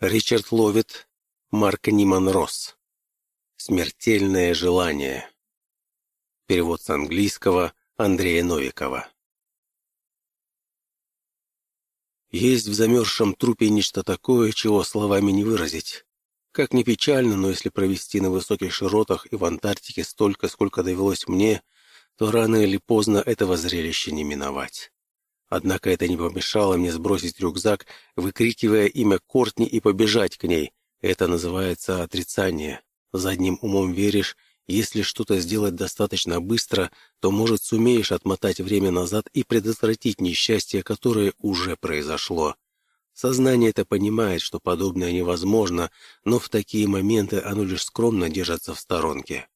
Ричард Ловит, Марк Ниман Росс. «Смертельное желание». Перевод с английского Андрея Новикова. Есть в замерзшем трупе нечто такое, чего словами не выразить. Как ни печально, но если провести на высоких широтах и в Антарктике столько, сколько довелось мне, то рано или поздно этого зрелища не миновать. Однако это не помешало мне сбросить рюкзак, выкрикивая имя Кортни и побежать к ней. Это называется отрицание. Задним умом веришь, если что-то сделать достаточно быстро, то, может, сумеешь отмотать время назад и предотвратить несчастье, которое уже произошло. Сознание это понимает, что подобное невозможно, но в такие моменты оно лишь скромно держится в сторонке.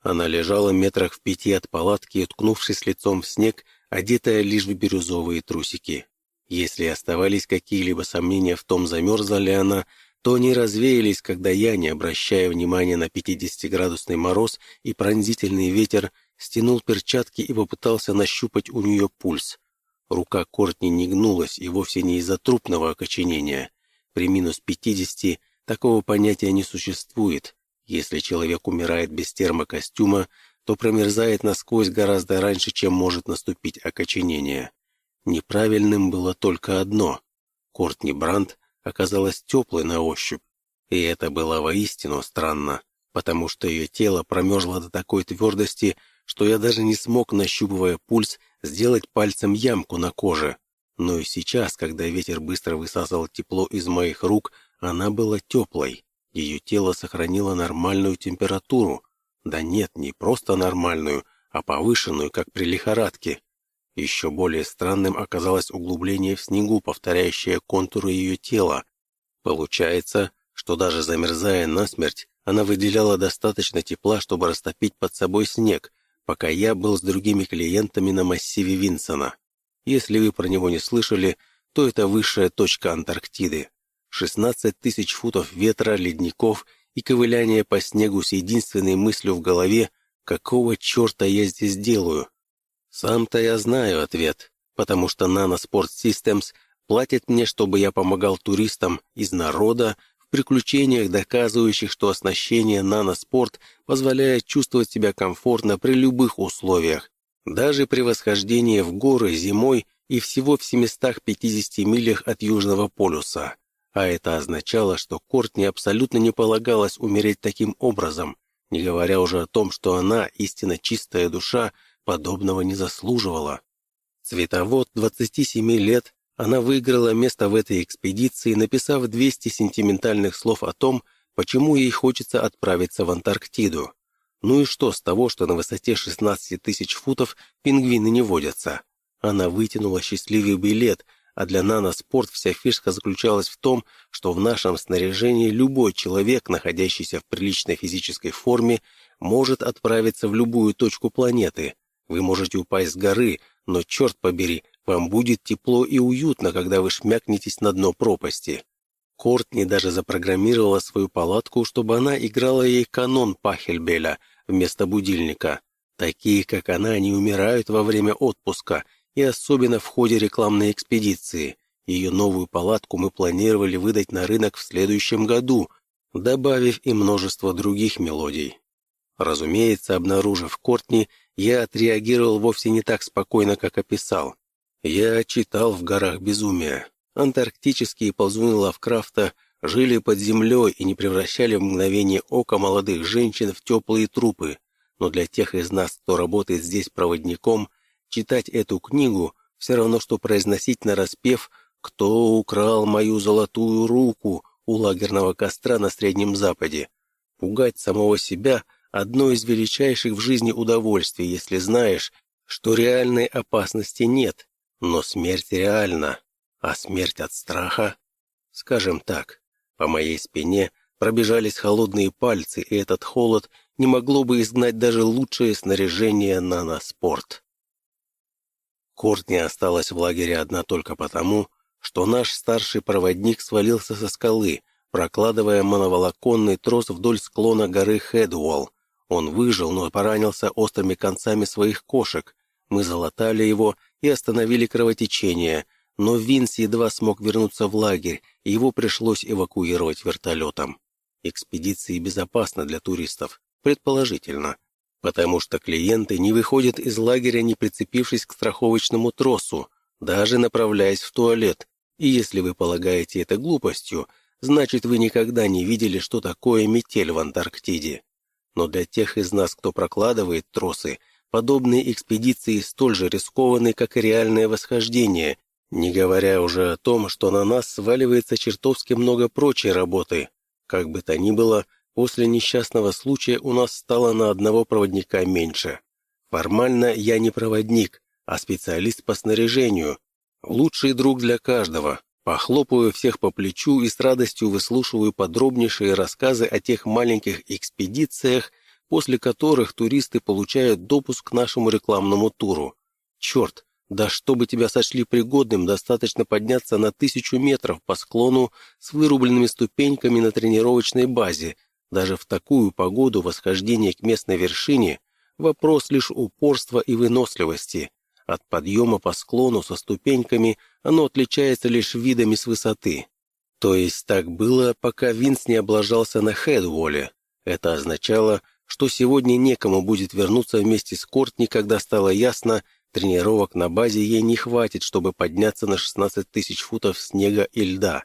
Она лежала метрах в пяти от палатки, уткнувшись лицом в снег, одетая лишь в бирюзовые трусики. Если оставались какие-либо сомнения в том, замерзла ли она, то они развеялись, когда я, не обращая внимания на 50-градусный мороз и пронзительный ветер, стянул перчатки и попытался нащупать у нее пульс. Рука Кортни не гнулась, и вовсе не из-за трупного окоченения. При минус 50 такого понятия не существует. Если человек умирает без термокостюма, то промерзает насквозь гораздо раньше, чем может наступить окоченение. Неправильным было только одно. Кортни Брандт оказалась теплой на ощупь, и это было воистину странно, потому что ее тело промерзло до такой твердости, что я даже не смог, нащупывая пульс, сделать пальцем ямку на коже. Но и сейчас, когда ветер быстро высасывал тепло из моих рук, она была теплой. Ее тело сохранило нормальную температуру, да нет, не просто нормальную, а повышенную, как при лихорадке. Еще более странным оказалось углубление в снегу, повторяющее контуры ее тела. Получается, что даже замерзая насмерть, она выделяла достаточно тепла, чтобы растопить под собой снег, пока я был с другими клиентами на массиве Винсона. Если вы про него не слышали, то это высшая точка Антарктиды. 16 тысяч футов ветра, ледников и ковыляние по снегу с единственной мыслью в голове «Какого черта я здесь делаю?» Сам-то я знаю ответ, потому что Nanosport Systems платит мне, чтобы я помогал туристам из народа в приключениях, доказывающих, что оснащение Nanosport позволяет чувствовать себя комфортно при любых условиях, даже при восхождении в горы зимой и всего в 750 милях от Южного полюса. А это означало, что Кортни абсолютно не полагалось умереть таким образом, не говоря уже о том, что она, истинно чистая душа, подобного не заслуживала. Цветовод 27 лет, она выиграла место в этой экспедиции, написав 200 сентиментальных слов о том, почему ей хочется отправиться в Антарктиду. Ну и что с того, что на высоте 16 тысяч футов пингвины не водятся? Она вытянула счастливый билет – а для наноспорт вся фишка заключалась в том, что в нашем снаряжении любой человек, находящийся в приличной физической форме, может отправиться в любую точку планеты. Вы можете упасть с горы, но, черт побери, вам будет тепло и уютно, когда вы шмякнетесь на дно пропасти. Кортни даже запрограммировала свою палатку, чтобы она играла ей канон Пахельбеля вместо будильника. Такие, как она, не умирают во время отпуска – и особенно в ходе рекламной экспедиции. Ее новую палатку мы планировали выдать на рынок в следующем году, добавив и множество других мелодий. Разумеется, обнаружив Кортни, я отреагировал вовсе не так спокойно, как описал. Я читал в горах безумия. Антарктические ползуны Лавкрафта жили под землей и не превращали в мгновение ока молодых женщин в теплые трупы, но для тех из нас, кто работает здесь проводником, Читать эту книгу все равно, что произносить нараспев «Кто украл мою золотую руку» у лагерного костра на Среднем Западе. Пугать самого себя – одно из величайших в жизни удовольствий, если знаешь, что реальной опасности нет, но смерть реальна. А смерть от страха? Скажем так, по моей спине пробежались холодные пальцы, и этот холод не могло бы изгнать даже лучшее снаряжение наноспорт. Кортни осталась в лагере одна только потому, что наш старший проводник свалился со скалы, прокладывая моноволоконный трос вдоль склона горы Хедуолл. Он выжил, но поранился острыми концами своих кошек. Мы залатали его и остановили кровотечение, но Винс едва смог вернуться в лагерь, и его пришлось эвакуировать вертолетом. Экспедиции безопасны для туристов, предположительно, потому что клиенты не выходят из лагеря, не прицепившись к страховочному тросу, даже направляясь в туалет, и если вы полагаете это глупостью, значит вы никогда не видели, что такое метель в Антарктиде. Но для тех из нас, кто прокладывает тросы, подобные экспедиции столь же рискованы, как и реальное восхождение, не говоря уже о том, что на нас сваливается чертовски много прочей работы. Как бы то ни было, после несчастного случая у нас стало на одного проводника меньше. Формально я не проводник, а специалист по снаряжению. Лучший друг для каждого. Похлопаю всех по плечу и с радостью выслушиваю подробнейшие рассказы о тех маленьких экспедициях, после которых туристы получают допуск к нашему рекламному туру. Черт, да чтобы тебя сочли пригодным, достаточно подняться на тысячу метров по склону с вырубленными ступеньками на тренировочной базе. Даже в такую погоду восхождение к местной вершине – вопрос лишь упорства и выносливости. От подъема по склону со ступеньками оно отличается лишь видами с высоты. То есть так было, пока Винс не облажался на Хедволе. Это означало, что сегодня некому будет вернуться вместе с Кортни, когда стало ясно, тренировок на базе ей не хватит, чтобы подняться на 16 тысяч футов снега и льда.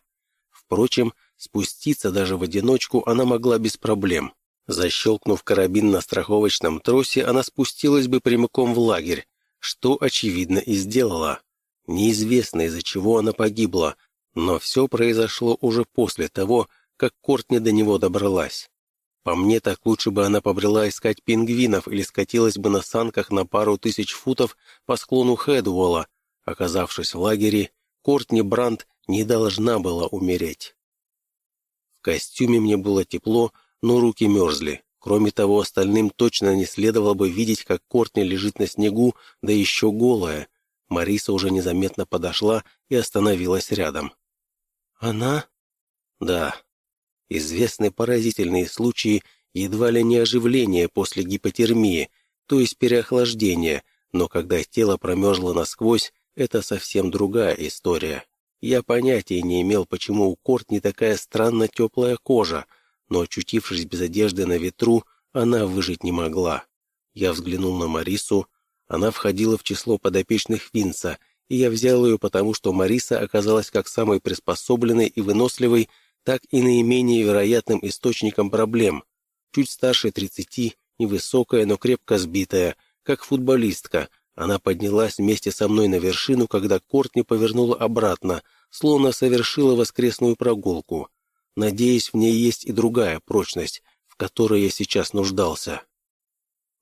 Впрочем, спуститься даже в одиночку она могла без проблем. Защелкнув карабин на страховочном тросе, она спустилась бы прямиком в лагерь, что, очевидно, и сделала. Неизвестно, из-за чего она погибла, но все произошло уже после того, как Кортни до него добралась. По мне, так лучше бы она побрела искать пингвинов или скатилась бы на санках на пару тысяч футов по склону Хедволла. Оказавшись в лагере, Кортни Брандт не должна была умереть. В костюме мне было тепло, но руки мерзли. Кроме того, остальным точно не следовало бы видеть, как Кортни лежит на снегу, да еще голая. Мариса уже незаметно подошла и остановилась рядом. «Она?» «Да». Известны поразительные случаи едва ли не оживления после гипотермии, то есть переохлаждения, но когда тело промерзло насквозь, это совсем другая история. Я понятия не имел, почему у Кортни такая странно теплая кожа, но, очутившись без одежды на ветру, она выжить не могла. Я взглянул на Марису. Она входила в число подопечных Винца, и я взял ее потому, что Мариса оказалась как самой приспособленной и выносливой, так и наименее вероятным источником проблем. Чуть старше тридцати, невысокая, но крепко сбитая, как футболистка, она поднялась вместе со мной на вершину, когда Кортни повернула обратно, словно совершила воскресную прогулку. Надеюсь, в ней есть и другая прочность, в которой я сейчас нуждался.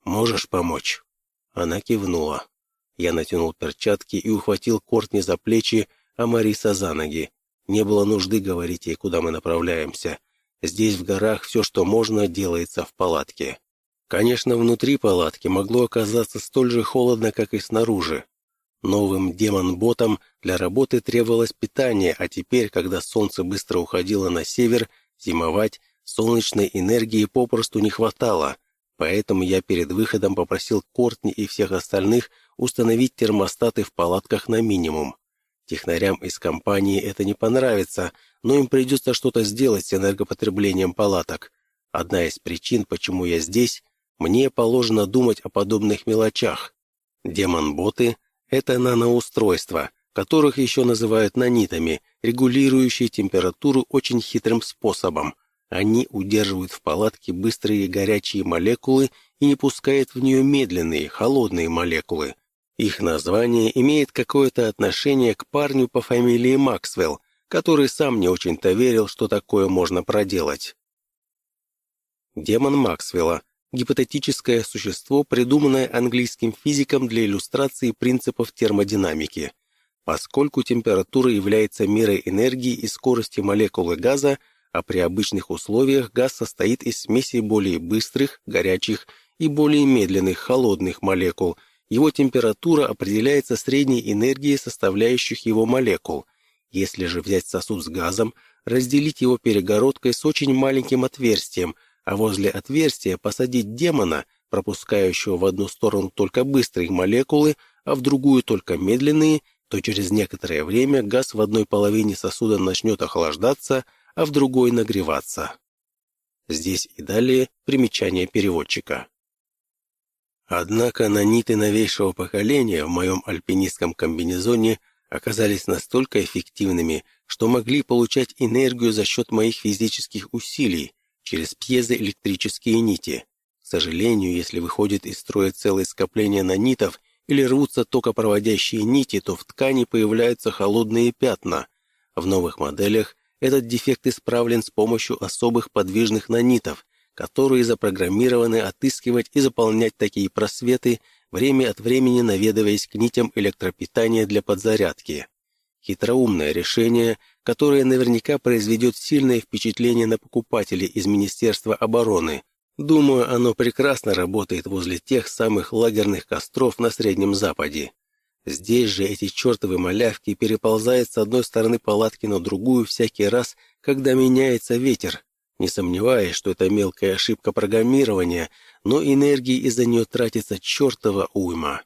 «Можешь помочь?» Она кивнула. Я натянул перчатки и ухватил Кортни за плечи, а Мариса за ноги. Не было нужды говорить ей, куда мы направляемся. Здесь, в горах, все, что можно, делается в палатке. Конечно, внутри палатки могло оказаться столь же холодно, как и снаружи. Новым демон-ботам для работы требовалось питание, а теперь, когда солнце быстро уходило на север, зимовать солнечной энергии попросту не хватало, поэтому я перед выходом попросил Кортни и всех остальных установить термостаты в палатках на минимум. Технарям из компании это не понравится, но им придется что-то сделать с энергопотреблением палаток. Одна из причин, почему я здесь, мне положено думать о подобных мелочах. Демон-боты это наноустройства, которых еще называют нанитами, регулирующие температуру очень хитрым способом. Они удерживают в палатке быстрые горячие молекулы и не пускают в нее медленные, холодные молекулы. Их название имеет какое-то отношение к парню по фамилии Максвелл, который сам не очень-то верил, что такое можно проделать. Демон Максвелла гипотетическое существо, придуманное английским физиком для иллюстрации принципов термодинамики. Поскольку температура является мерой энергии и скорости молекулы газа, а при обычных условиях газ состоит из смеси более быстрых, горячих и более медленных, холодных молекул, его температура определяется средней энергией составляющих его молекул. Если же взять сосуд с газом, разделить его перегородкой с очень маленьким отверстием – а возле отверстия посадить демона, пропускающего в одну сторону только быстрые молекулы, а в другую только медленные, то через некоторое время газ в одной половине сосуда начнет охлаждаться, а в другой нагреваться. Здесь и далее примечание переводчика. Однако наниты новейшего поколения в моем альпинистском комбинезоне оказались настолько эффективными, что могли получать энергию за счет моих физических усилий через пьезоэлектрические нити. К сожалению, если выходит из строя целое скопление нанитов или рвутся токопроводящие нити, то в ткани появляются холодные пятна. В новых моделях этот дефект исправлен с помощью особых подвижных нанитов, которые запрограммированы отыскивать и заполнять такие просветы, время от времени наведываясь к нитям электропитания для подзарядки. Хитроумное решение, которое наверняка произведет сильное впечатление на покупателей из Министерства обороны. Думаю, оно прекрасно работает возле тех самых лагерных костров на Среднем Западе. Здесь же эти чертовы малявки переползают с одной стороны палатки на другую всякий раз, когда меняется ветер, не сомневаясь, что это мелкая ошибка программирования, но энергии из-за нее тратится чертова уйма.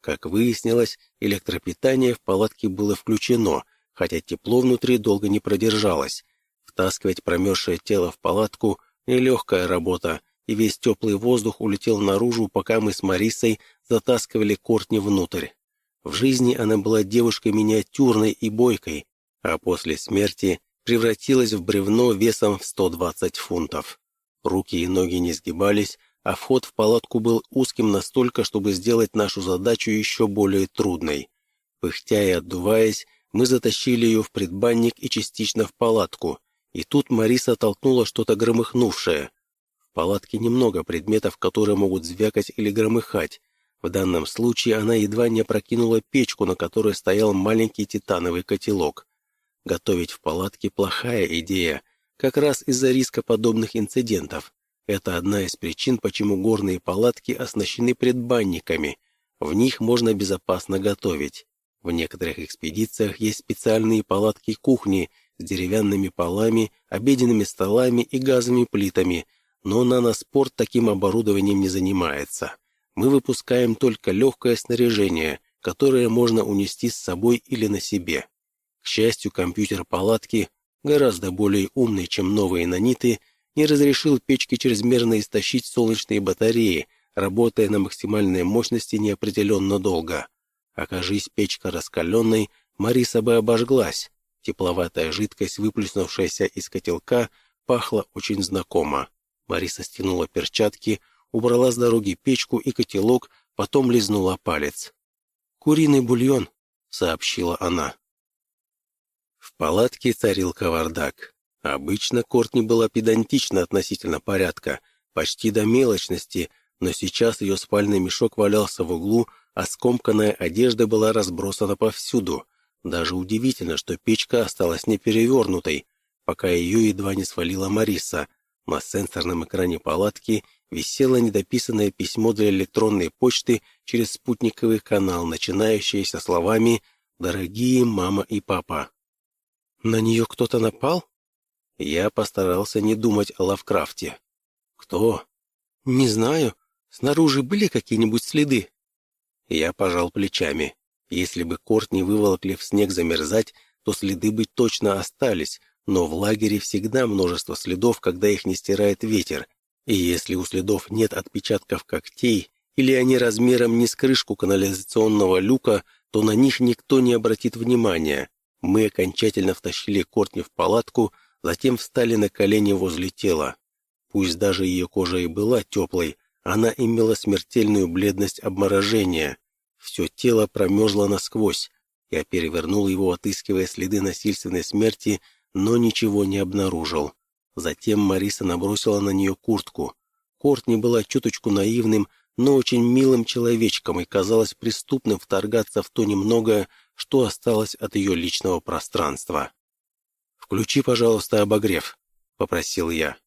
Как выяснилось, электропитание в палатке было включено, хотя тепло внутри долго не продержалось. Втаскивать промерзшее тело в палатку – нелегкая работа, и весь теплый воздух улетел наружу, пока мы с Марисой затаскивали Кортни внутрь. В жизни она была девушкой миниатюрной и бойкой, а после смерти превратилась в бревно весом в 120 фунтов. Руки и ноги не сгибались, а вход в палатку был узким настолько, чтобы сделать нашу задачу еще более трудной. Пыхтя и отдуваясь, мы затащили ее в предбанник и частично в палатку, и тут Мариса толкнула что-то громыхнувшее. В палатке немного предметов, которые могут звякать или громыхать. В данном случае она едва не опрокинула печку, на которой стоял маленький титановый котелок. Готовить в палатке плохая идея, как раз из-за риска подобных инцидентов. Это одна из причин, почему горные палатки оснащены предбанниками. В них можно безопасно готовить. В некоторых экспедициях есть специальные палатки-кухни с деревянными полами, обеденными столами и газовыми плитами, но наноспорт таким оборудованием не занимается. Мы выпускаем только легкое снаряжение, которое можно унести с собой или на себе. К счастью, компьютер палатки, гораздо более умный, чем новые наниты, не разрешил печке чрезмерно истощить солнечные батареи, работая на максимальной мощности неопределенно долго. Окажись печка раскаленной, Мариса бы обожглась. Тепловатая жидкость, выплеснувшаяся из котелка, пахла очень знакомо. Мариса стянула перчатки, убрала с дороги печку и котелок, потом лизнула палец. «Куриный бульон», — сообщила она. В палатке царил кавардак. Обычно Кортни была педантична относительно порядка, почти до мелочности, но сейчас ее спальный мешок валялся в углу, а скомканная одежда была разбросана повсюду. Даже удивительно, что печка осталась не перевернутой, пока ее едва не свалила Мариса. На сенсорном экране палатки висело недописанное письмо для электронной почты через спутниковый канал, начинающееся словами «Дорогие мама и папа». На нее кто-то напал? Я постарался не думать о Лавкрафте. Кто? Не знаю. Снаружи были какие-нибудь следы? Я пожал плечами. Если бы корт не выволокли в снег замерзать, то следы бы точно остались, но в лагере всегда множество следов, когда их не стирает ветер. И если у следов нет отпечатков когтей, или они размером не с крышку канализационного люка, то на них никто не обратит внимания. Мы окончательно втащили Кортни в палатку, затем встали на колени возле тела. Пусть даже ее кожа и была теплой, она имела смертельную бледность обморожения. Все тело промерзло насквозь. Я перевернул его, отыскивая следы насильственной смерти, но ничего не обнаружил. Затем Мариса набросила на нее куртку. Кортни была чуточку наивным, но очень милым человечком и казалось преступным вторгаться в то немногое, что осталось от ее личного пространства. «Включи, пожалуйста, обогрев», — попросил я.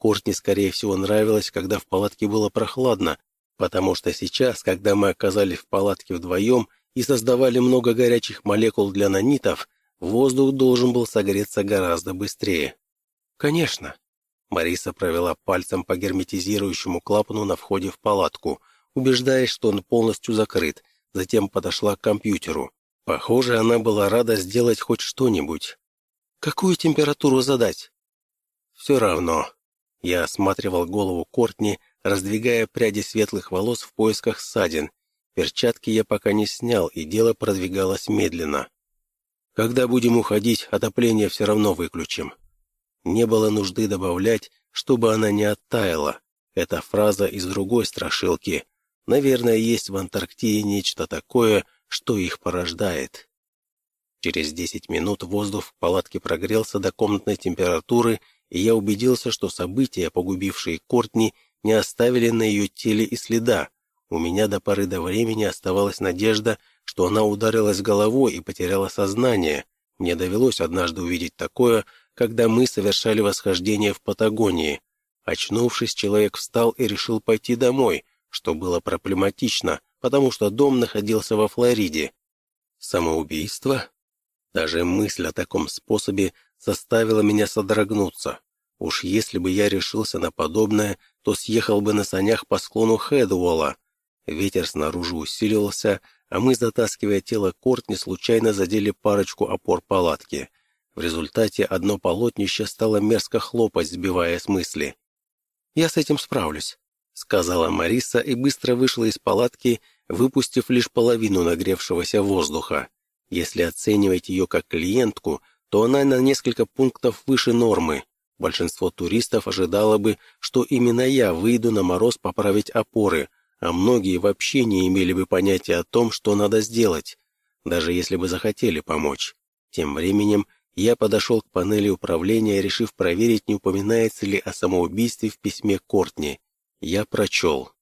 Кортни, скорее всего, нравилось, когда в палатке было прохладно, потому что сейчас, когда мы оказались в палатке вдвоем и создавали много горячих молекул для нанитов, воздух должен был согреться гораздо быстрее. «Конечно». Мариса провела пальцем по герметизирующему клапану на входе в палатку, убеждаясь, что он полностью закрыт, затем подошла к компьютеру. Похоже, она была рада сделать хоть что-нибудь. Какую температуру задать? Все равно. Я осматривал голову Кортни, раздвигая пряди светлых волос в поисках ссадин. Перчатки я пока не снял, и дело продвигалось медленно. Когда будем уходить, отопление все равно выключим. Не было нужды добавлять, чтобы она не оттаяла. Эта фраза из другой страшилки. Наверное, есть в Антарктиде нечто такое, что их порождает. Через десять минут воздух в палатке прогрелся до комнатной температуры, и я убедился, что события, погубившие Кортни, не оставили на ее теле и следа. У меня до поры до времени оставалась надежда, что она ударилась головой и потеряла сознание. Мне довелось однажды увидеть такое, когда мы совершали восхождение в Патагонии. Очнувшись, человек встал и решил пойти домой, что было проблематично, потому что дом находился во Флориде. Самоубийство? Даже мысль о таком способе заставила меня содрогнуться. Уж если бы я решился на подобное, то съехал бы на санях по склону Хэдуолла. Ветер снаружи усилился, а мы, затаскивая тело Кортни, случайно задели парочку опор палатки. В результате одно полотнище стало мерзко хлопать, сбивая с мысли. «Я с этим справлюсь», — сказала Мариса и быстро вышла из палатки, выпустив лишь половину нагревшегося воздуха. Если оценивать ее как клиентку, то она на несколько пунктов выше нормы. Большинство туристов ожидало бы, что именно я выйду на мороз поправить опоры, а многие вообще не имели бы понятия о том, что надо сделать, даже если бы захотели помочь. Тем временем я подошел к панели управления, решив проверить, не упоминается ли о самоубийстве в письме Кортни. Я прочел.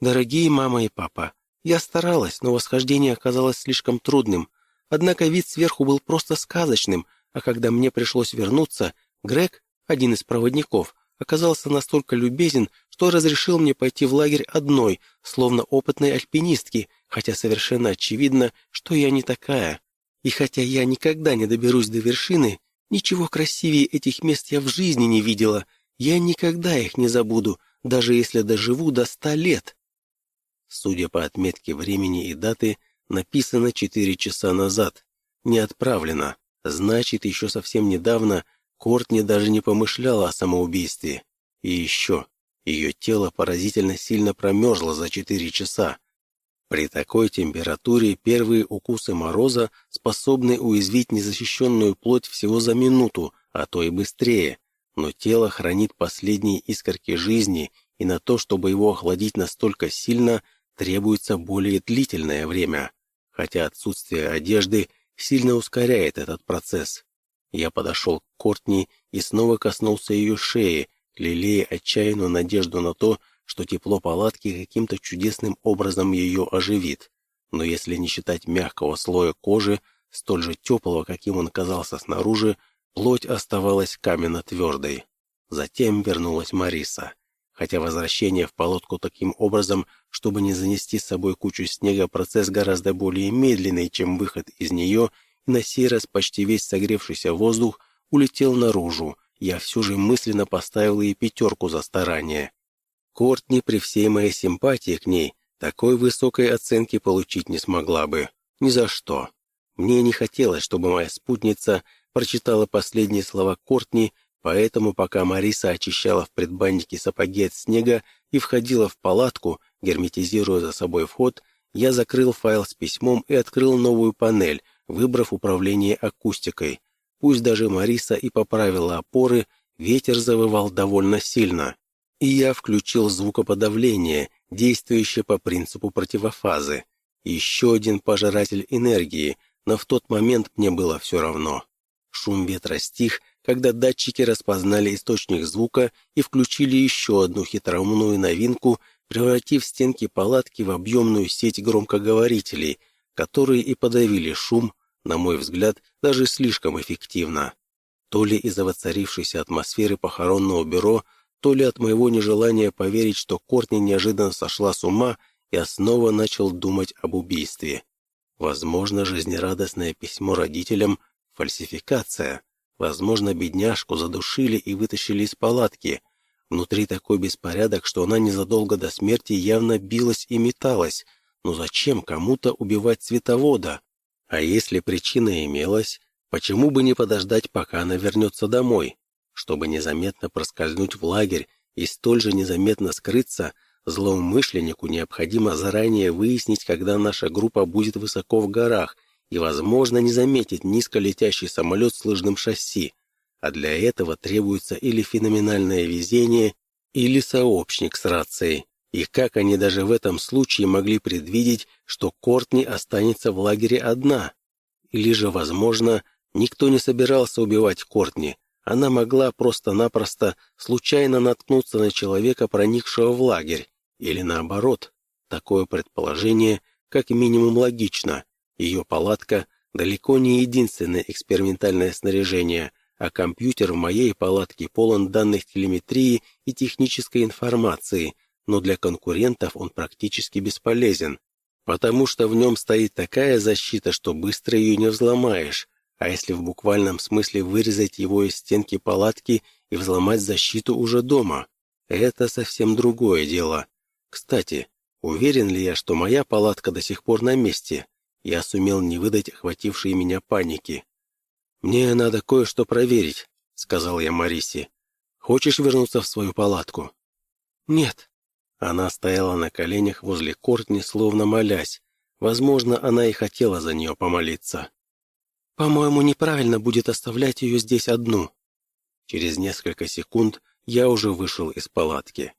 «Дорогие мама и папа, я старалась, но восхождение оказалось слишком трудным. Однако вид сверху был просто сказочным, а когда мне пришлось вернуться, Грег, один из проводников, оказался настолько любезен, что разрешил мне пойти в лагерь одной, словно опытной альпинистки, хотя совершенно очевидно, что я не такая. И хотя я никогда не доберусь до вершины, ничего красивее этих мест я в жизни не видела. Я никогда их не забуду, даже если доживу до ста лет. Судя по отметке времени и даты, написано четыре часа назад. Не отправлено. Значит, еще совсем недавно Кортни даже не помышляла о самоубийстве. И еще, ее тело поразительно сильно промерзло за четыре часа. При такой температуре первые укусы мороза способны уязвить незащищенную плоть всего за минуту, а то и быстрее. Но тело хранит последние искорки жизни, и на то, чтобы его охладить настолько сильно, требуется более длительное время, хотя отсутствие одежды сильно ускоряет этот процесс. Я подошел к Кортни и снова коснулся ее шеи, лелея отчаянную надежду на то, что тепло палатки каким-то чудесным образом ее оживит. Но если не считать мягкого слоя кожи, столь же теплого, каким он казался снаружи, плоть оставалась каменно-твердой. Затем вернулась Мариса. Хотя возвращение в палатку таким образом, чтобы не занести с собой кучу снега, процесс гораздо более медленный, чем выход из нее, и на сей раз почти весь согревшийся воздух улетел наружу, я все же мысленно поставил ей пятерку за старание. Кортни при всей моей симпатии к ней такой высокой оценки получить не смогла бы. Ни за что. Мне не хотелось, чтобы моя спутница прочитала последние слова Кортни Поэтому, пока Мариса очищала в предбаннике сапоги от снега и входила в палатку, герметизируя за собой вход, я закрыл файл с письмом и открыл новую панель, выбрав управление акустикой. Пусть даже Мариса и поправила опоры, ветер завывал довольно сильно. И я включил звукоподавление, действующее по принципу противофазы. Еще один пожиратель энергии, но в тот момент мне было все равно. Шум ветра стих, когда датчики распознали источник звука и включили еще одну хитроумную новинку, превратив стенки палатки в объемную сеть громкоговорителей, которые и подавили шум, на мой взгляд, даже слишком эффективно. То ли из-за воцарившейся атмосферы похоронного бюро, то ли от моего нежелания поверить, что Кортни неожиданно сошла с ума, я снова начал думать об убийстве. Возможно, жизнерадостное письмо родителям — фальсификация. Возможно, бедняжку задушили и вытащили из палатки. Внутри такой беспорядок, что она незадолго до смерти явно билась и металась. Но зачем кому-то убивать цветовода? А если причина имелась, почему бы не подождать, пока она вернется домой? Чтобы незаметно проскользнуть в лагерь и столь же незаметно скрыться, злоумышленнику необходимо заранее выяснить, когда наша группа будет высоко в горах и, возможно, не заметить низко летящий самолет с лыжным шасси. А для этого требуется или феноменальное везение, или сообщник с рацией. И как они даже в этом случае могли предвидеть, что Кортни останется в лагере одна? Или же, возможно, никто не собирался убивать Кортни, она могла просто-напросто случайно наткнуться на человека, проникшего в лагерь, или наоборот. Такое предположение как минимум логично. Ее палатка далеко не единственное экспериментальное снаряжение, а компьютер в моей палатке полон данных телеметрии и технической информации, но для конкурентов он практически бесполезен, потому что в нем стоит такая защита, что быстро ее не взломаешь, а если в буквальном смысле вырезать его из стенки палатки и взломать защиту уже дома? Это совсем другое дело. Кстати, уверен ли я, что моя палатка до сих пор на месте? Я сумел не выдать охватившей меня паники. «Мне надо кое-что проверить», — сказал я Марисе. «Хочешь вернуться в свою палатку?» «Нет». Она стояла на коленях возле Кортни, словно молясь. Возможно, она и хотела за нее помолиться. «По-моему, неправильно будет оставлять ее здесь одну». Через несколько секунд я уже вышел из палатки.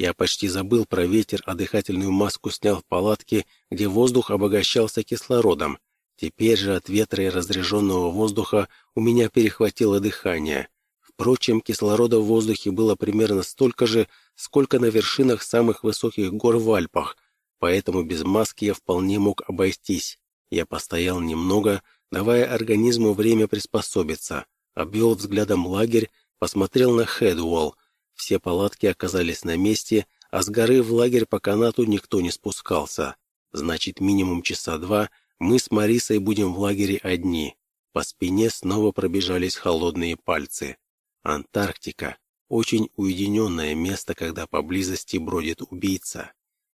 Я почти забыл про ветер, а дыхательную маску снял в палатке, где воздух обогащался кислородом. Теперь же от ветра и разряженного воздуха у меня перехватило дыхание. Впрочем, кислорода в воздухе было примерно столько же, сколько на вершинах самых высоких гор в Альпах, поэтому без маски я вполне мог обойтись. Я постоял немного, давая организму время приспособиться, обвел взглядом лагерь, посмотрел на Хедуолл. Все палатки оказались на месте, а с горы в лагерь по канату никто не спускался. Значит, минимум часа два мы с Марисой будем в лагере одни. По спине снова пробежались холодные пальцы. Антарктика — очень уединенное место, когда поблизости бродит убийца.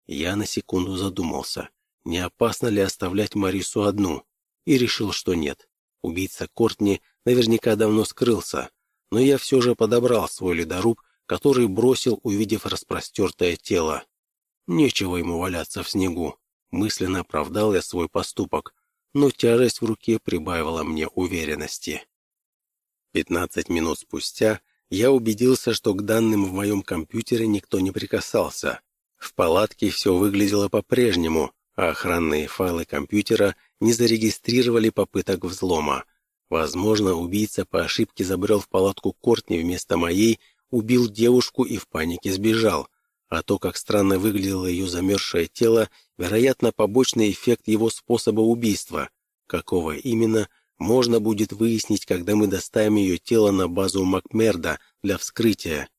Я на секунду задумался, не опасно ли оставлять Марису одну и решил, что нет. Убийца Кортни наверняка давно скрылся, но я все же подобрал свой ледоруб, который бросил, увидев распростертое тело. Нечего ему валяться в снегу. Мысленно оправдал я свой поступок, но тяжесть в руке прибавила мне уверенности. Пятнадцать минут спустя я убедился, что к данным в моем компьютере никто не прикасался. В палатке все выглядело по-прежнему, а охранные файлы компьютера не зарегистрировали попыток взлома. Возможно, убийца по ошибке забрел в палатку Кортни вместо моей, убил девушку и в панике сбежал. А то, как странно выглядело ее замерзшее тело, вероятно, побочный эффект его способа убийства. Какого именно, можно будет выяснить, когда мы доставим ее тело на базу Макмерда для вскрытия.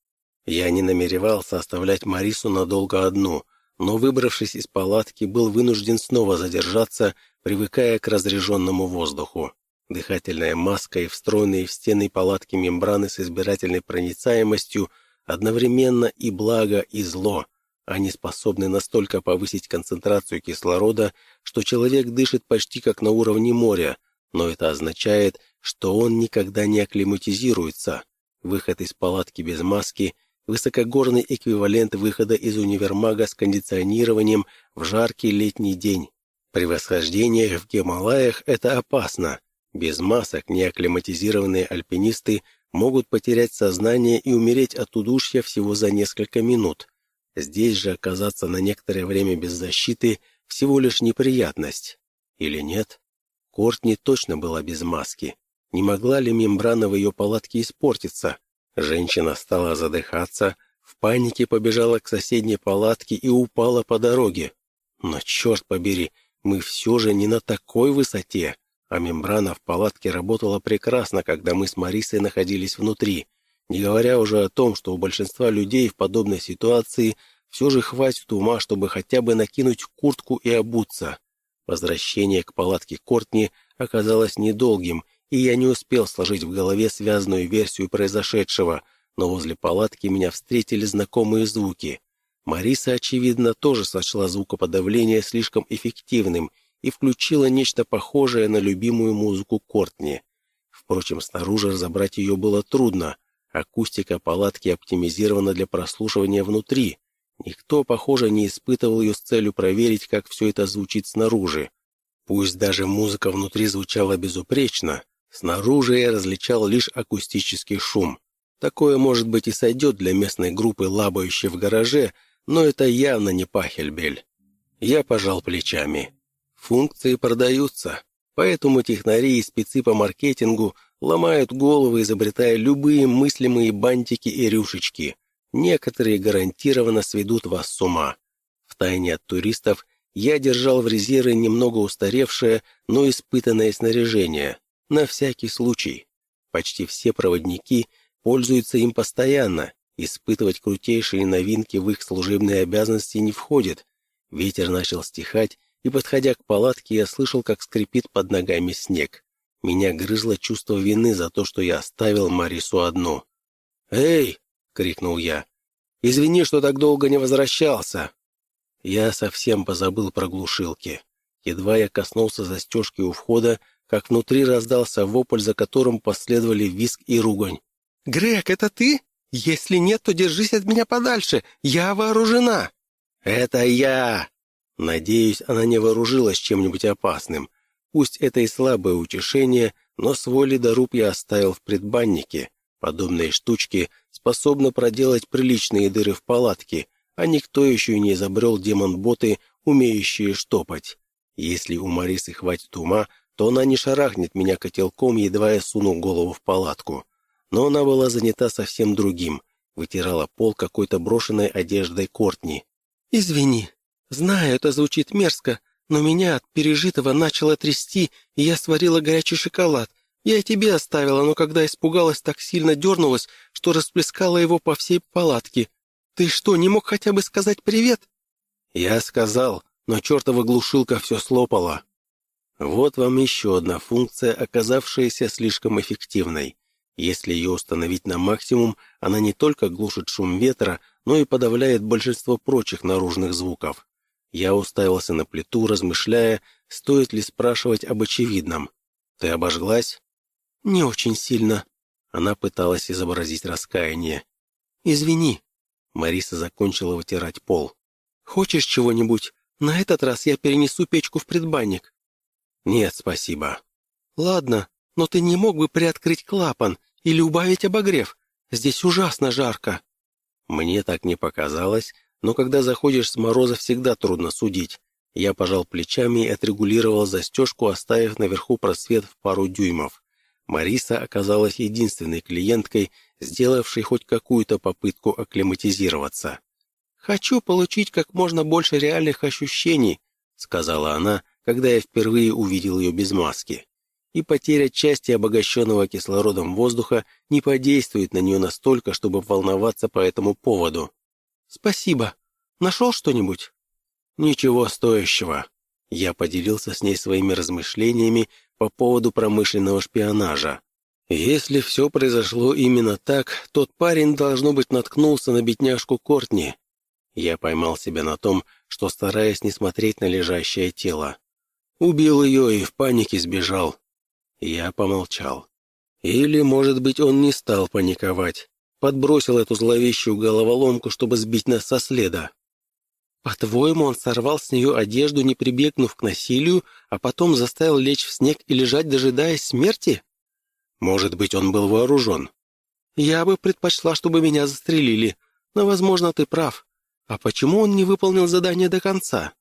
Я не намеревался оставлять Марису надолго одну — но, выбравшись из палатки, был вынужден снова задержаться, привыкая к разреженному воздуху. Дыхательная маска и встроенные в стены палатки мембраны с избирательной проницаемостью одновременно и благо, и зло. Они способны настолько повысить концентрацию кислорода, что человек дышит почти как на уровне моря, но это означает, что он никогда не акклиматизируется. Выход из палатки без маски высокогорный эквивалент выхода из универмага с кондиционированием в жаркий летний день. При восхождениях в Гималаях это опасно. Без масок неакклиматизированные альпинисты могут потерять сознание и умереть от удушья всего за несколько минут. Здесь же оказаться на некоторое время без защиты всего лишь неприятность. Или нет? Кортни точно была без маски. Не могла ли мембрана в ее палатке испортиться? Женщина стала задыхаться, в панике побежала к соседней палатке и упала по дороге. Но черт побери, мы все же не на такой высоте, а мембрана в палатке работала прекрасно, когда мы с Марисой находились внутри, не говоря уже о том, что у большинства людей в подобной ситуации все же хватит ума, чтобы хотя бы накинуть куртку и обуться. Возвращение к палатке Кортни оказалось недолгим, и я не успел сложить в голове связанную версию произошедшего, но возле палатки меня встретили знакомые звуки. Мариса, очевидно, тоже сочла звукоподавление слишком эффективным и включила нечто похожее на любимую музыку Кортни. Впрочем, снаружи разобрать ее было трудно. Акустика палатки оптимизирована для прослушивания внутри. Никто, похоже, не испытывал ее с целью проверить, как все это звучит снаружи. Пусть даже музыка внутри звучала безупречно, снаружи я различал лишь акустический шум. Такое, может быть, и сойдет для местной группы, лабающей в гараже, но это явно не Пахельбель. Я пожал плечами. Функции продаются, поэтому технари и спецы по маркетингу ломают головы, изобретая любые мыслимые бантики и рюшечки. Некоторые гарантированно сведут вас с ума. Втайне от туристов я держал в резерве немного устаревшее, но испытанное снаряжение, на всякий случай. Почти все проводники пользуются им постоянно, испытывать крутейшие новинки в их служебные обязанности не входит. Ветер начал стихать, и, подходя к палатке, я слышал, как скрипит под ногами снег. Меня грызло чувство вины за то, что я оставил Марису одну. «Эй!» — крикнул я. «Извини, что так долго не возвращался!» Я совсем позабыл про глушилки. Едва я коснулся застежки у входа, как внутри раздался вопль, за которым последовали виск и ругань. «Грег, это ты? Если нет, то держись от меня подальше. Я вооружена!» «Это я!» Надеюсь, она не вооружилась чем-нибудь опасным. Пусть это и слабое утешение, но свой ледоруб я оставил в предбаннике. Подобные штучки способны проделать приличные дыры в палатке, а никто еще и не изобрел демон-боты, умеющие штопать. Если у Марисы хватит ума, то она не шарахнет меня котелком, едва я суну голову в палатку. Но она была занята совсем другим, вытирала пол какой-то брошенной одеждой Кортни. «Извини», Знаю, это звучит мерзко, но меня от пережитого начало трясти, и я сварила горячий шоколад. Я и тебе оставила, но когда испугалась, так сильно дернулась, что расплескала его по всей палатке. Ты что, не мог хотя бы сказать привет?» Я сказал, но чертова глушилка все слопала. Вот вам еще одна функция, оказавшаяся слишком эффективной. Если ее установить на максимум, она не только глушит шум ветра, но и подавляет большинство прочих наружных звуков. Я уставился на плиту, размышляя, стоит ли спрашивать об очевидном. «Ты обожглась?» «Не очень сильно». Она пыталась изобразить раскаяние. «Извини». Мариса закончила вытирать пол. «Хочешь чего-нибудь? На этот раз я перенесу печку в предбанник». «Нет, спасибо». «Ладно, но ты не мог бы приоткрыть клапан или убавить обогрев? Здесь ужасно жарко». Мне так не показалось, но когда заходишь с мороза, всегда трудно судить. Я пожал плечами и отрегулировал застежку, оставив наверху просвет в пару дюймов. Мариса оказалась единственной клиенткой, сделавшей хоть какую-то попытку акклиматизироваться. «Хочу получить как можно больше реальных ощущений», — сказала она, когда я впервые увидел ее без маски. И потеря части обогащенного кислородом воздуха не подействует на нее настолько, чтобы волноваться по этому поводу. «Спасибо. Нашел что-нибудь?» «Ничего стоящего». Я поделился с ней своими размышлениями по поводу промышленного шпионажа. Если все произошло именно так, тот парень, должно быть, наткнулся на бедняжку Кортни. Я поймал себя на том, что, стараясь не смотреть на лежащее тело, убил ее и в панике сбежал. Я помолчал. Или, может быть, он не стал паниковать подбросил эту зловещую головоломку, чтобы сбить нас со следа. По-твоему, он сорвал с нее одежду, не прибегнув к насилию, а потом заставил лечь в снег и лежать, дожидаясь смерти? Может быть, он был вооружен. Я бы предпочла, чтобы меня застрелили, но, возможно, ты прав. А почему он не выполнил задание до конца?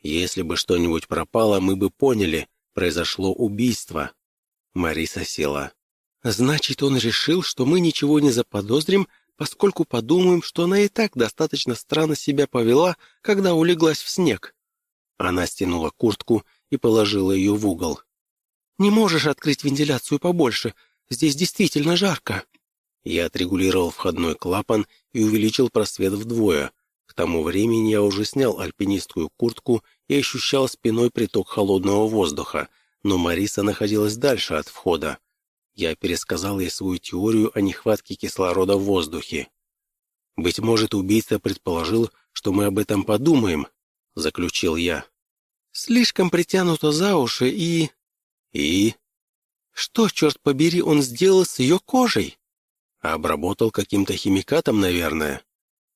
Если бы что-нибудь пропало, мы бы поняли, произошло убийство. Мариса села. Значит, он решил, что мы ничего не заподозрим, поскольку подумаем, что она и так достаточно странно себя повела, когда улеглась в снег. Она стянула куртку и положила ее в угол. «Не можешь открыть вентиляцию побольше? Здесь действительно жарко». Я отрегулировал входной клапан и увеличил просвет вдвое. К тому времени я уже снял альпинистскую куртку и ощущал спиной приток холодного воздуха, но Мариса находилась дальше от входа. Я пересказал ей свою теорию о нехватке кислорода в воздухе. «Быть может, убийца предположил, что мы об этом подумаем», — заключил я. Слишком притянуто за уши и... И? Что, черт побери, он сделал с ее кожей? Обработал каким-то химикатом, наверное.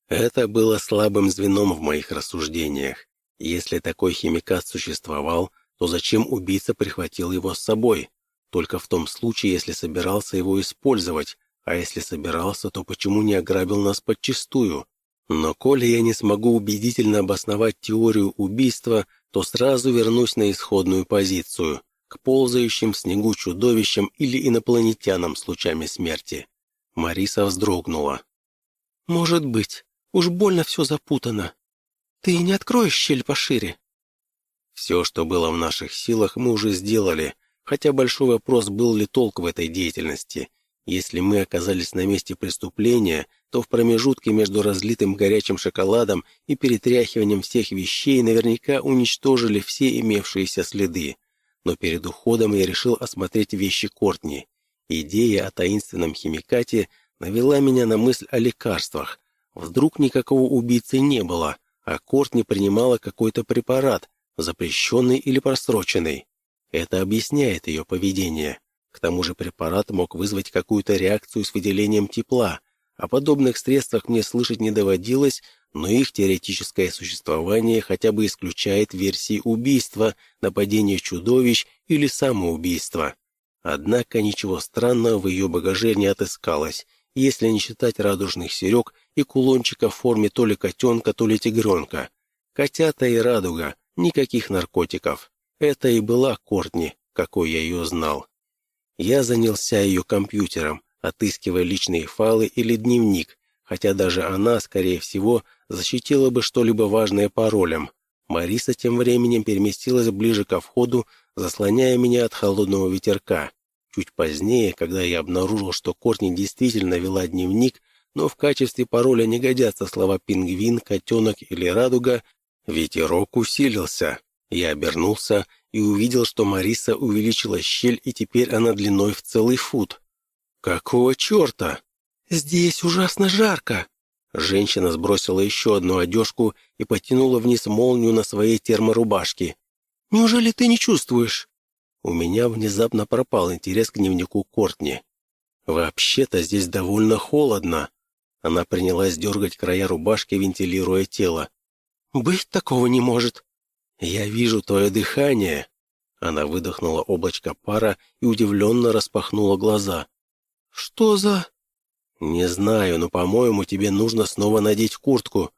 Это было слабым звеном в моих рассуждениях. Если такой химикат существовал, то зачем убийца прихватил его с собой? Только в том случае, если собирался его использовать, а если собирался, то почему не ограбил нас подчистую? Но коли я не смогу убедительно обосновать теорию убийства, то сразу вернусь на исходную позицию, к ползающим снегу чудовищам или инопланетянам с лучами смерти. Мариса вздрогнула. «Может быть. Уж больно все запутано. Ты не откроешь щель пошире?» Все, что было в наших силах, мы уже сделали, хотя большой вопрос, был ли толк в этой деятельности. Если мы оказались на месте преступления, то в промежутке между разлитым горячим шоколадом и перетряхиванием всех вещей наверняка уничтожили все имевшиеся следы. Но перед уходом я решил осмотреть вещи Кортни. Идея о таинственном химикате навела меня на мысль о лекарствах. Вдруг никакого убийцы не было, а Кортни принимала какой-то препарат, запрещенный или просроченный. Это объясняет ее поведение. К тому же препарат мог вызвать какую-то реакцию с выделением тепла, о подобных средствах мне слышать не доводилось, но их теоретическое существование хотя бы исключает версии убийства, нападения чудовищ или самоубийства. Однако ничего странного в ее багаже не отыскалось, если не считать радужных серег и кулончика в форме то ли котенка, то ли тигренка. Котята и радуга, никаких наркотиков. Это и была Кортни, какой я ее знал. Я занялся ее компьютером, отыскивая личные файлы или дневник, хотя даже она, скорее всего, защитила бы что-либо важное паролем. Мариса тем временем переместилась ближе ко входу, заслоняя меня от холодного ветерка. Чуть позднее, когда я обнаружил, что Кортни действительно вела дневник, но в качестве пароля не годятся слова «пингвин», «котенок» или «радуга», ветерок усилился. Я обернулся и увидел, что Мариса увеличила щель, и теперь она длиной в целый фут. «Какого черта?» «Здесь ужасно жарко!» Женщина сбросила еще одну одежку и потянула вниз молнию на своей терморубашке. «Неужели ты не чувствуешь?» У меня внезапно пропал интерес к дневнику Кортни. «Вообще-то здесь довольно холодно». Она принялась дергать края рубашки, вентилируя тело. «Быть такого не может». «Я вижу твое дыхание». Она выдохнула облачко пара и удивленно распахнула глаза. «Что за...» «Не знаю, но, по-моему, тебе нужно снова надеть куртку».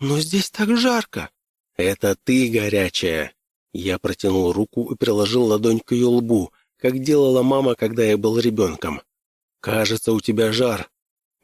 «Но здесь так жарко». «Это ты горячая». Я протянул руку и приложил ладонь к ее лбу, как делала мама, когда я был ребенком. «Кажется, у тебя жар».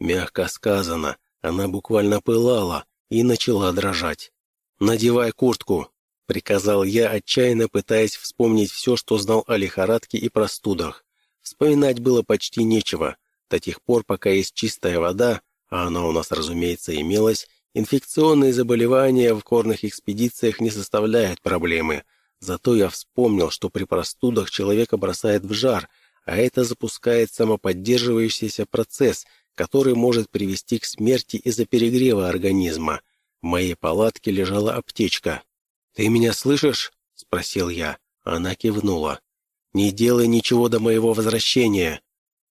Мягко сказано, она буквально пылала и начала дрожать. «Надевай куртку», — приказал я, отчаянно пытаясь вспомнить все, что знал о лихорадке и простудах. Вспоминать было почти нечего. До тех пор, пока есть чистая вода, а она у нас, разумеется, имелась, инфекционные заболевания в горных экспедициях не составляют проблемы. Зато я вспомнил, что при простудах человека бросает в жар, а это запускает самоподдерживающийся процесс, который может привести к смерти из-за перегрева организма. В моей палатке лежала аптечка. «Ты меня слышишь?» — спросил я. Она кивнула. «Не делай ничего до моего возвращения!»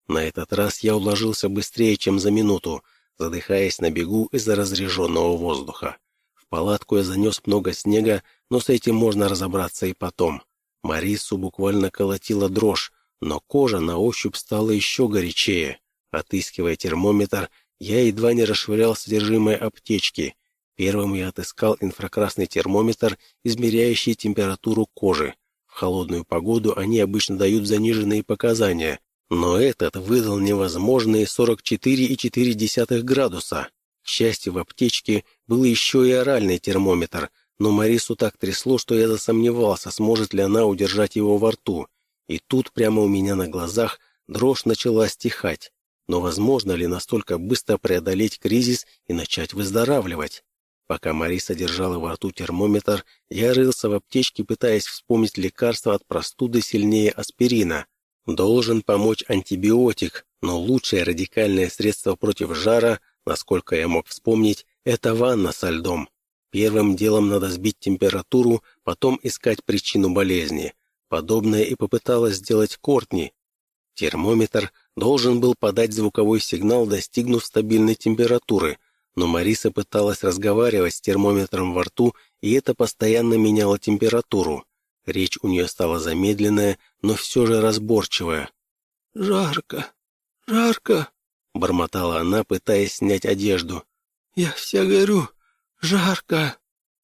На этот раз я уложился быстрее, чем за минуту, задыхаясь на бегу из-за разреженного воздуха. В палатку я занес много снега, но с этим можно разобраться и потом. Марису буквально колотила дрожь, но кожа на ощупь стала еще горячее. Отыскивая термометр, я едва не расшвырял содержимое аптечки. Первым я отыскал инфракрасный термометр, измеряющий температуру кожи холодную погоду они обычно дают заниженные показания, но этот выдал невозможные 44,4 градуса. К счастью, в аптечке был еще и оральный термометр, но Марису так трясло, что я засомневался, сможет ли она удержать его во рту. И тут прямо у меня на глазах дрожь начала стихать. Но возможно ли настолько быстро преодолеть кризис и начать выздоравливать? Пока Мариса держала во рту термометр, я рылся в аптечке, пытаясь вспомнить лекарство от простуды сильнее аспирина. Должен помочь антибиотик, но лучшее радикальное средство против жара, насколько я мог вспомнить, это ванна со льдом. Первым делом надо сбить температуру, потом искать причину болезни. Подобное и попыталась сделать Кортни. Термометр должен был подать звуковой сигнал, достигнув стабильной температуры, но Мариса пыталась разговаривать с термометром во рту, и это постоянно меняло температуру. Речь у нее стала замедленная, но все же разборчивая. «Жарко, жарко», — бормотала она, пытаясь снять одежду. «Я вся горю, жарко».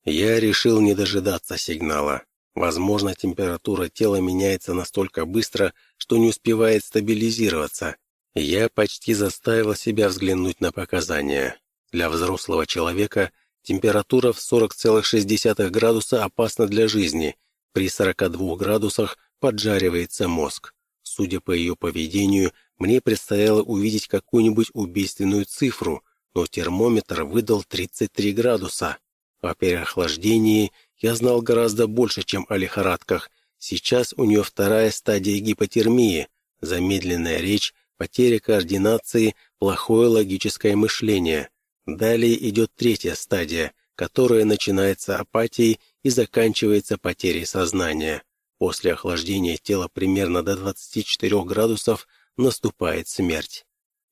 Я решил не дожидаться сигнала. Возможно, температура тела меняется настолько быстро, что не успевает стабилизироваться. Я почти заставил себя взглянуть на показания. Для взрослого человека температура в 40,6 градуса опасна для жизни. При 42 градусах поджаривается мозг. Судя по ее поведению, мне предстояло увидеть какую-нибудь убийственную цифру, но термометр выдал 33 градуса. О переохлаждении я знал гораздо больше, чем о лихорадках. Сейчас у нее вторая стадия гипотермии, замедленная речь, потеря координации, плохое логическое мышление. Далее идет третья стадия, которая начинается апатией и заканчивается потерей сознания. После охлаждения тела примерно до 24 градусов наступает смерть.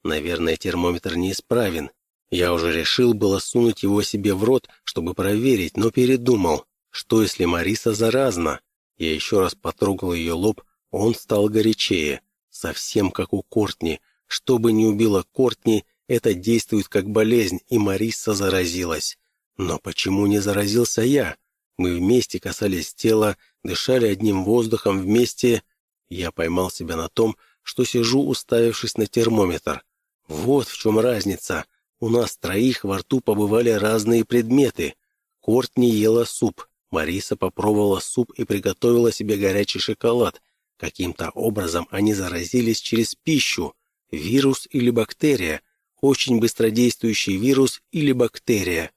Наверное, термометр неисправен. Я уже решил было сунуть его себе в рот, чтобы проверить, но передумал. Что если Мариса заразна? Я еще раз потрогал ее лоб, он стал горячее, совсем как у Кортни. Что бы ни убило Кортни, это действует как болезнь, и Мариса заразилась. Но почему не заразился я? Мы вместе касались тела, дышали одним воздухом вместе. Я поймал себя на том, что сижу, уставившись на термометр. Вот в чем разница. У нас троих во рту побывали разные предметы. Кортни ела суп, Мариса попробовала суп и приготовила себе горячий шоколад. Каким-то образом они заразились через пищу. Вирус или бактерия. Очень быстродействующий вирус или бактерия.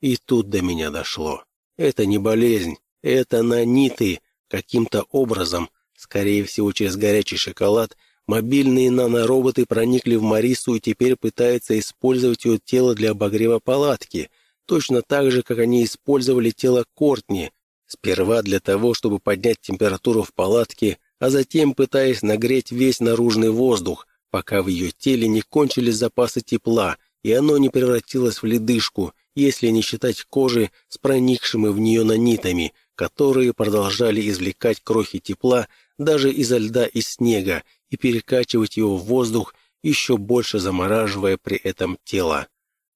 И тут до меня дошло. Это не болезнь, это наниты. Каким-то образом, скорее всего через горячий шоколад, мобильные нанороботы проникли в Марису и теперь пытаются использовать ее тело для обогрева палатки – точно так же, как они использовали тело Кортни, сперва для того, чтобы поднять температуру в палатке, а затем пытаясь нагреть весь наружный воздух, пока в ее теле не кончились запасы тепла, и оно не превратилось в ледышку, если не считать кожи с проникшими в нее нанитами, которые продолжали извлекать крохи тепла даже изо льда и снега и перекачивать его в воздух, еще больше замораживая при этом тело.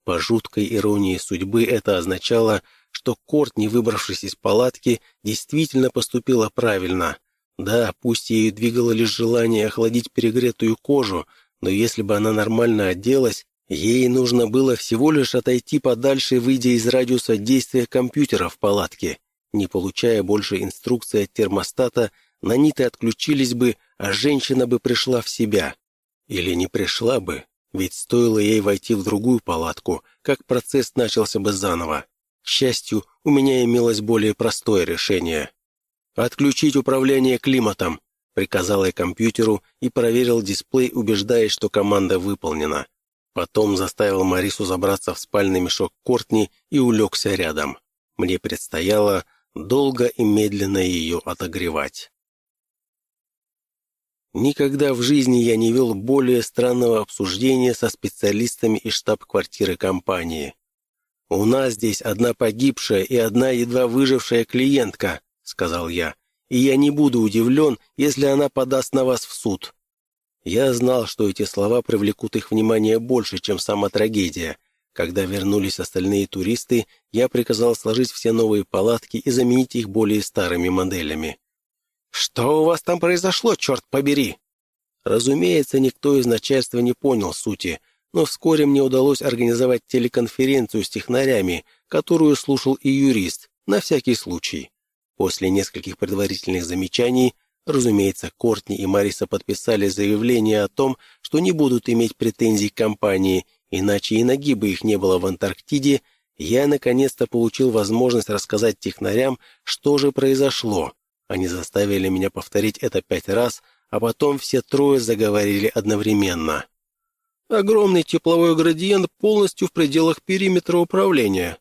По жуткой иронии судьбы это означало, что Корт, не выбравшись из палатки, действительно поступила правильно. Да, пусть ею двигало лишь желание охладить перегретую кожу, но если бы она нормально оделась, ей нужно было всего лишь отойти подальше, выйдя из радиуса действия компьютера в палатке. Не получая больше инструкции от термостата, наниты отключились бы, а женщина бы пришла в себя. Или не пришла бы. Ведь стоило ей войти в другую палатку, как процесс начался бы заново. К счастью, у меня имелось более простое решение. «Отключить управление климатом», — приказал я компьютеру и проверил дисплей, убеждаясь, что команда выполнена. Потом заставил Марису забраться в спальный мешок Кортни и улегся рядом. Мне предстояло долго и медленно ее отогревать. Никогда в жизни я не вел более странного обсуждения со специалистами из штаб-квартиры компании. «У нас здесь одна погибшая и одна едва выжившая клиентка», — сказал я, «и я не буду удивлен, если она подаст на вас в суд». Я знал, что эти слова привлекут их внимание больше, чем сама трагедия. Когда вернулись остальные туристы, я приказал сложить все новые палатки и заменить их более старыми моделями. «Что у вас там произошло, черт побери?» Разумеется, никто из начальства не понял сути, но вскоре мне удалось организовать телеконференцию с технарями, которую слушал и юрист, на всякий случай. После нескольких предварительных замечаний, разумеется, Кортни и Мариса подписали заявление о том, что не будут иметь претензий к компании, иначе и ноги бы их не было в Антарктиде, я наконец-то получил возможность рассказать технарям, что же произошло, они заставили меня повторить это пять раз, а потом все трое заговорили одновременно. Огромный тепловой градиент полностью в пределах периметра управления.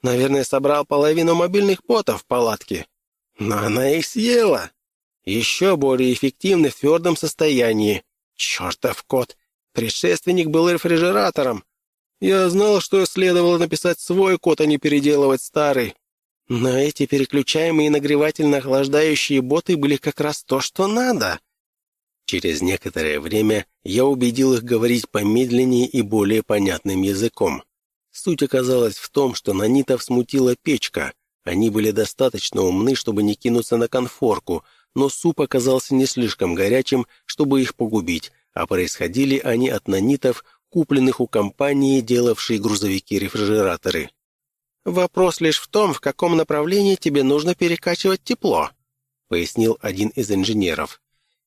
Наверное, собрал половину мобильных потов в палатке. Но она их съела. Еще более эффективны в твердом состоянии. Чертов кот! Предшественник был рефрижератором. Я знал, что следовало написать свой код, а не переделывать старый. Но эти переключаемые нагревательно-охлаждающие боты были как раз то, что надо. Через некоторое время я убедил их говорить помедленнее и более понятным языком. Суть оказалась в том, что нанитов смутила печка. Они были достаточно умны, чтобы не кинуться на конфорку, но суп оказался не слишком горячим, чтобы их погубить, а происходили они от нанитов, купленных у компании, делавшей грузовики-рефрижераторы. «Вопрос лишь в том, в каком направлении тебе нужно перекачивать тепло», пояснил один из инженеров.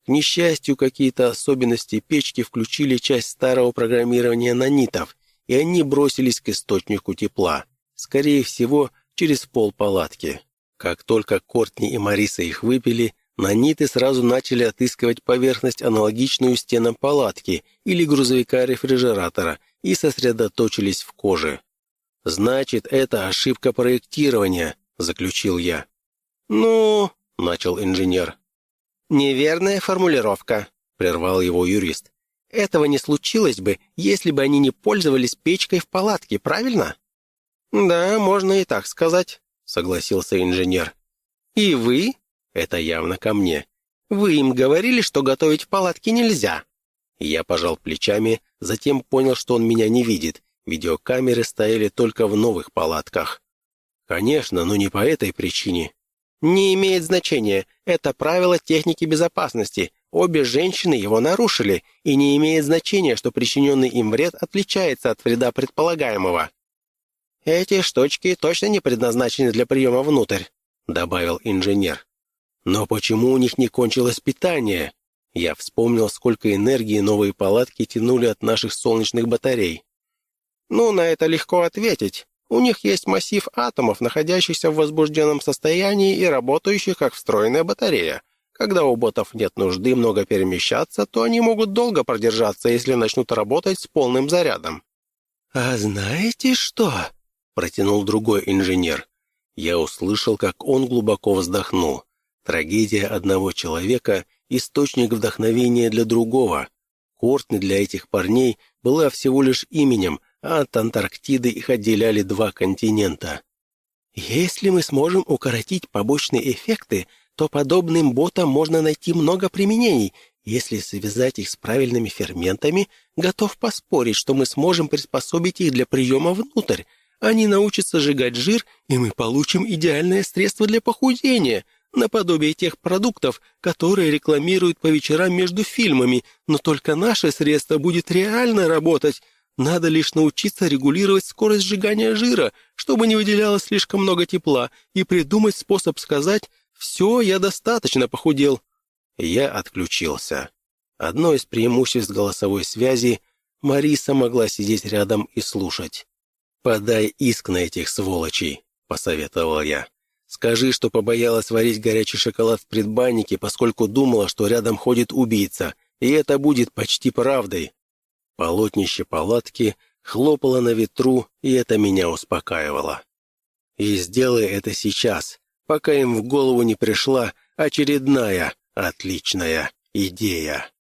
К несчастью, какие-то особенности печки включили часть старого программирования нанитов, и они бросились к источнику тепла, скорее всего, через пол палатки. Как только Кортни и Мариса их выпили, наниты сразу начали отыскивать поверхность, аналогичную стенам палатки или грузовика-рефрижератора, и сосредоточились в коже. «Значит, это ошибка проектирования», — заключил я. «Ну...» — начал инженер. «Неверная формулировка», — прервал его юрист. «Этого не случилось бы, если бы они не пользовались печкой в палатке, правильно?» «Да, можно и так сказать», — согласился инженер. «И вы?» — это явно ко мне. «Вы им говорили, что готовить в палатке нельзя?» Я пожал плечами, затем понял, что он меня не видит. Видеокамеры стояли только в новых палатках. «Конечно, но не по этой причине. «Не имеет значения. Это правило техники безопасности. Обе женщины его нарушили, и не имеет значения, что причиненный им вред отличается от вреда предполагаемого». «Эти штучки точно не предназначены для приема внутрь», — добавил инженер. «Но почему у них не кончилось питание?» Я вспомнил, сколько энергии новые палатки тянули от наших солнечных батарей. «Ну, на это легко ответить. У них есть массив атомов, находящихся в возбужденном состоянии и работающих как встроенная батарея. Когда у ботов нет нужды много перемещаться, то они могут долго продержаться, если начнут работать с полным зарядом. «А знаете что?» — протянул другой инженер. Я услышал, как он глубоко вздохнул. Трагедия одного человека — источник вдохновения для другого. Кортни для этих парней была всего лишь именем, а от Антарктиды их отделяли два континента. Если мы сможем укоротить побочные эффекты, то подобным ботам можно найти много применений. Если связать их с правильными ферментами, готов поспорить, что мы сможем приспособить их для приема внутрь. Они научатся сжигать жир, и мы получим идеальное средство для похудения, наподобие тех продуктов, которые рекламируют по вечерам между фильмами, но только наше средство будет реально работать, надо лишь научиться регулировать скорость сжигания жира, чтобы не выделялось слишком много тепла, и придумать способ сказать «все, я достаточно похудел». Я отключился. Одно из преимуществ голосовой связи — Мариса могла сидеть рядом и слушать. «Подай иск на этих сволочей», — посоветовал я. «Скажи, что побоялась варить горячий шоколад в предбаннике, поскольку думала, что рядом ходит убийца, и это будет почти правдой. Полотнище палатки хлопало на ветру, и это меня успокаивало. И сделай это сейчас, пока им в голову не пришла очередная отличная идея.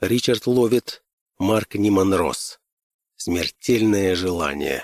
Ричард ловит Марк Ниман Росс. Смертельное желание.